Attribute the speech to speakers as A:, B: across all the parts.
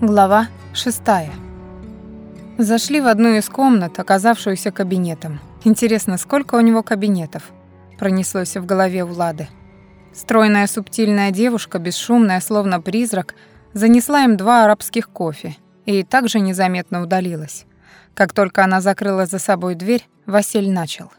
A: Глава шестая. Зашли в одну из комнат, оказавшуюся кабинетом. Интересно, сколько у него кабинетов? Пронеслось в голове у Влады. Стройная субтильная девушка, бесшумная, словно призрак, занесла им два арабских кофе и также незаметно удалилась. Как только она закрыла за собой дверь, Василь начал.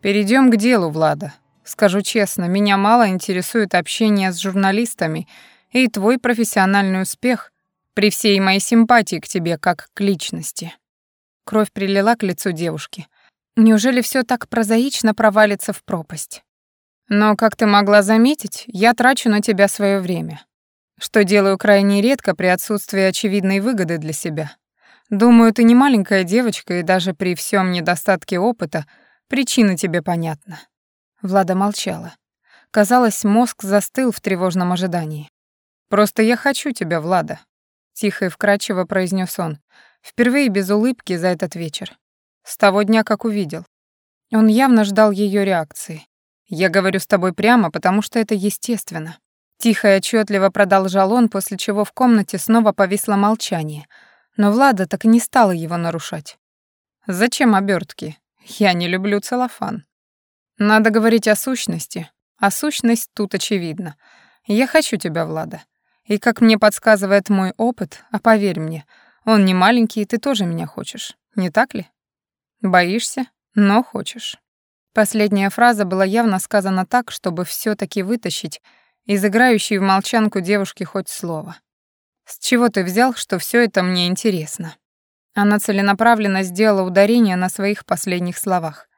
A: Перейдем к делу, Влада. Скажу честно, меня мало интересует общение с журналистами и твой профессиональный успех при всей моей симпатии к тебе как к личности. Кровь прилила к лицу девушки. Неужели все так прозаично провалится в пропасть? Но, как ты могла заметить, я трачу на тебя свое время, что делаю крайне редко при отсутствии очевидной выгоды для себя. Думаю, ты не маленькая девочка, и даже при всем недостатке опыта причина тебе понятна. Влада молчала. Казалось, мозг застыл в тревожном ожидании. Просто я хочу тебя, Влада тихо и вкрадчиво произнес он, впервые без улыбки за этот вечер. С того дня, как увидел. Он явно ждал ее реакции. Я говорю с тобой прямо, потому что это естественно. Тихо и отчетливо продолжал он, после чего в комнате снова повисло молчание, но Влада так и не стала его нарушать. Зачем обертки? Я не люблю целлофан. Надо говорить о сущности, а сущность тут очевидна. Я хочу тебя, Влада. И как мне подсказывает мой опыт, а поверь мне, он не маленький, и ты тоже меня хочешь, не так ли? Боишься, но хочешь. Последняя фраза была явно сказана так, чтобы все таки вытащить из играющей в молчанку девушки хоть слово. «С чего ты взял, что все это мне интересно?» Она целенаправленно сделала ударение на своих последних словах.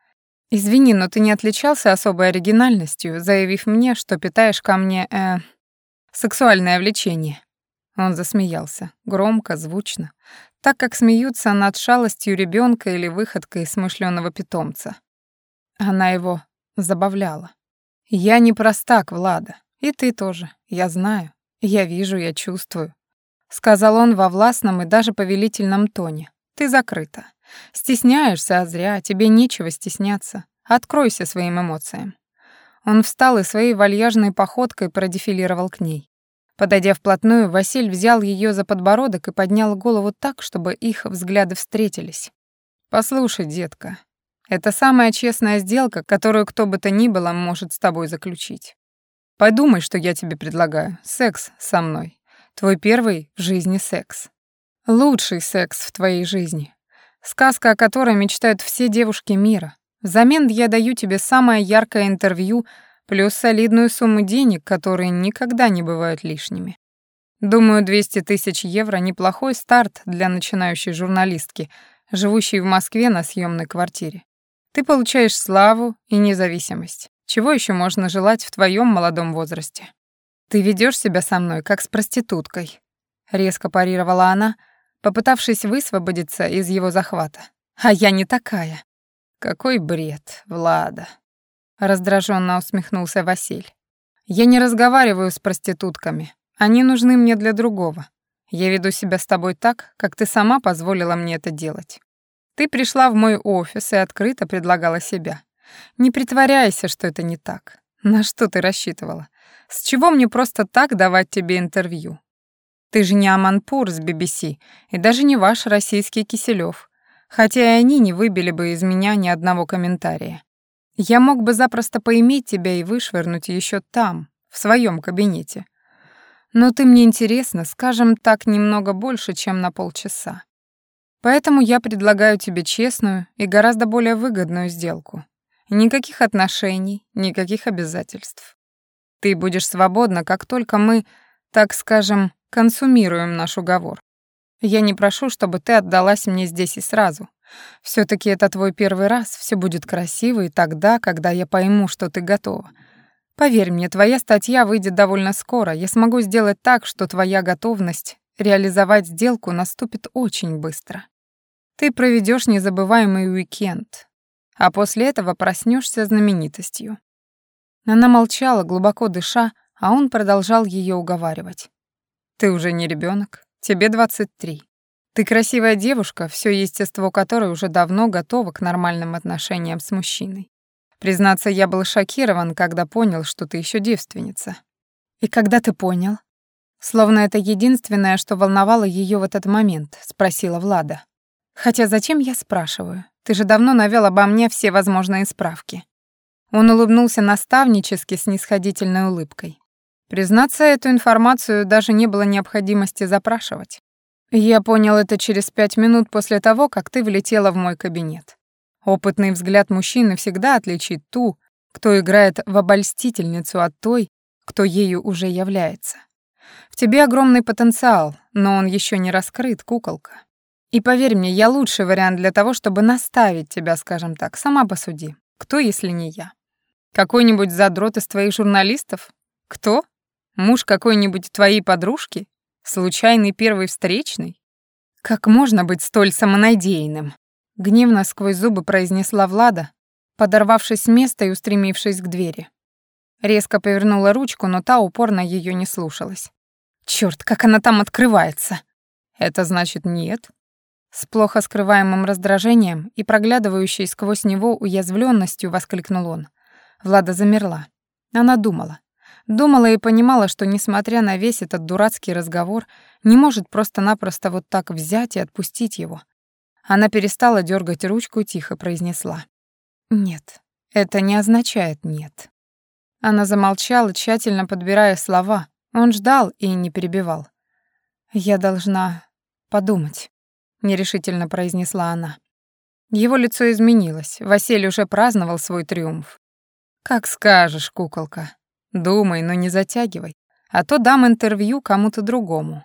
A: «Извини, но ты не отличался особой оригинальностью, заявив мне, что питаешь ко мне, э, Сексуальное влечение. Он засмеялся, громко, звучно, так как смеются над шалостью ребенка или выходкой смышленого питомца. Она его забавляла. «Я не простак, Влада, и ты тоже, я знаю, я вижу, я чувствую», — сказал он во властном и даже повелительном тоне. «Ты закрыта. Стесняешься, а зря, тебе нечего стесняться. Откройся своим эмоциям. Он встал и своей вальяжной походкой продефилировал к ней. Подойдя вплотную, Василь взял ее за подбородок и поднял голову так, чтобы их взгляды встретились. «Послушай, детка, это самая честная сделка, которую кто бы то ни было может с тобой заключить. Подумай, что я тебе предлагаю. Секс со мной. Твой первый в жизни секс. Лучший секс в твоей жизни. Сказка, о которой мечтают все девушки мира. Взамен я даю тебе самое яркое интервью плюс солидную сумму денег, которые никогда не бывают лишними. Думаю, 200 тысяч евро — неплохой старт для начинающей журналистки, живущей в Москве на съемной квартире. Ты получаешь славу и независимость. Чего еще можно желать в твоем молодом возрасте? Ты ведешь себя со мной, как с проституткой. Резко парировала она, попытавшись высвободиться из его захвата. А я не такая. Какой бред, Влада. Раздраженно усмехнулся Василь. Я не разговариваю с проститутками. Они нужны мне для другого. Я веду себя с тобой так, как ты сама позволила мне это делать. Ты пришла в мой офис и открыто предлагала себя. Не притворяйся, что это не так. На что ты рассчитывала? С чего мне просто так давать тебе интервью? Ты же не Аманпур с BBC и даже не ваш российский Киселёв хотя и они не выбили бы из меня ни одного комментария. Я мог бы запросто поиметь тебя и вышвырнуть еще там, в своем кабинете. Но ты мне интересна, скажем так, немного больше, чем на полчаса. Поэтому я предлагаю тебе честную и гораздо более выгодную сделку. Никаких отношений, никаких обязательств. Ты будешь свободна, как только мы, так скажем, консумируем наш уговор. Я не прошу, чтобы ты отдалась мне здесь и сразу. Все таки это твой первый раз, все будет красиво и тогда, когда я пойму, что ты готова. Поверь мне, твоя статья выйдет довольно скоро. Я смогу сделать так, что твоя готовность реализовать сделку наступит очень быстро. Ты проведешь незабываемый уикенд, а после этого проснешься знаменитостью. Она молчала, глубоко дыша, а он продолжал ее уговаривать. Ты уже не ребенок. Тебе 23. Ты красивая девушка, все естество которой уже давно готово к нормальным отношениям с мужчиной. Признаться, я был шокирован, когда понял, что ты еще девственница. И когда ты понял? Словно это единственное, что волновало ее в этот момент, спросила Влада. Хотя зачем я спрашиваю? Ты же давно навёл обо мне все возможные справки. Он улыбнулся наставнически с нисходительной улыбкой. Признаться, эту информацию даже не было необходимости запрашивать. Я понял это через пять минут после того, как ты влетела в мой кабинет. Опытный взгляд мужчины всегда отличит ту, кто играет в обольстительницу от той, кто ею уже является. В тебе огромный потенциал, но он еще не раскрыт, куколка. И поверь мне, я лучший вариант для того, чтобы наставить тебя, скажем так, сама посуди. Кто, если не я? Какой-нибудь задрот из твоих журналистов? Кто? Муж какой-нибудь твоей подружки? Случайный первый встречный? Как можно быть столь самонадеянным? Гневно сквозь зубы произнесла Влада, подорвавшись с места и устремившись к двери. Резко повернула ручку, но та упорно ее не слушалась. Черт, как она там открывается! Это значит нет? С плохо скрываемым раздражением и проглядывающей сквозь него уязвленностью воскликнул он. Влада замерла. Она думала. Думала и понимала, что, несмотря на весь этот дурацкий разговор, не может просто-напросто вот так взять и отпустить его. Она перестала дергать ручку и тихо произнесла. «Нет, это не означает «нет». Она замолчала, тщательно подбирая слова. Он ждал и не перебивал. «Я должна подумать», — нерешительно произнесла она. Его лицо изменилось. Василий уже праздновал свой триумф. «Как скажешь, куколка. Думай, но не затягивай, а то дам интервью кому-то другому».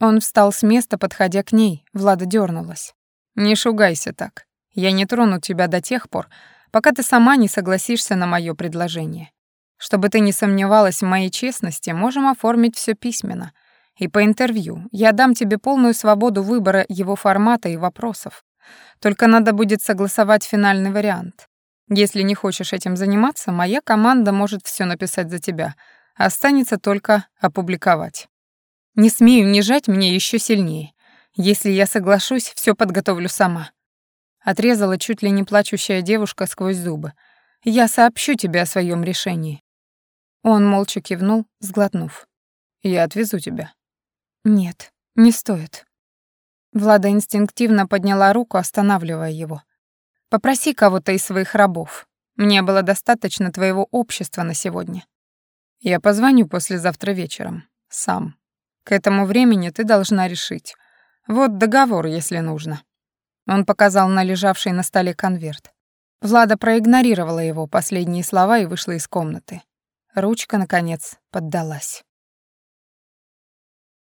A: Он встал с места, подходя к ней. Влада дернулась. «Не шугайся так. Я не трону тебя до тех пор, пока ты сама не согласишься на мое предложение. Чтобы ты не сомневалась в моей честности, можем оформить все письменно. И по интервью я дам тебе полную свободу выбора его формата и вопросов. Только надо будет согласовать финальный вариант. Если не хочешь этим заниматься, моя команда может все написать за тебя. Останется только опубликовать. Не смей унижать меня еще сильнее. Если я соглашусь, все подготовлю сама. Отрезала чуть ли не плачущая девушка сквозь зубы. Я сообщу тебе о своем решении. Он молча кивнул, сглотнув. Я отвезу тебя. Нет, не стоит. Влада инстинктивно подняла руку, останавливая его. Попроси кого-то из своих рабов. Мне было достаточно твоего общества на сегодня. Я позвоню послезавтра вечером. Сам. К этому времени ты должна решить. Вот договор, если нужно. Он показал на лежавший на столе конверт. Влада проигнорировала его последние слова и вышла из комнаты. Ручка, наконец, поддалась.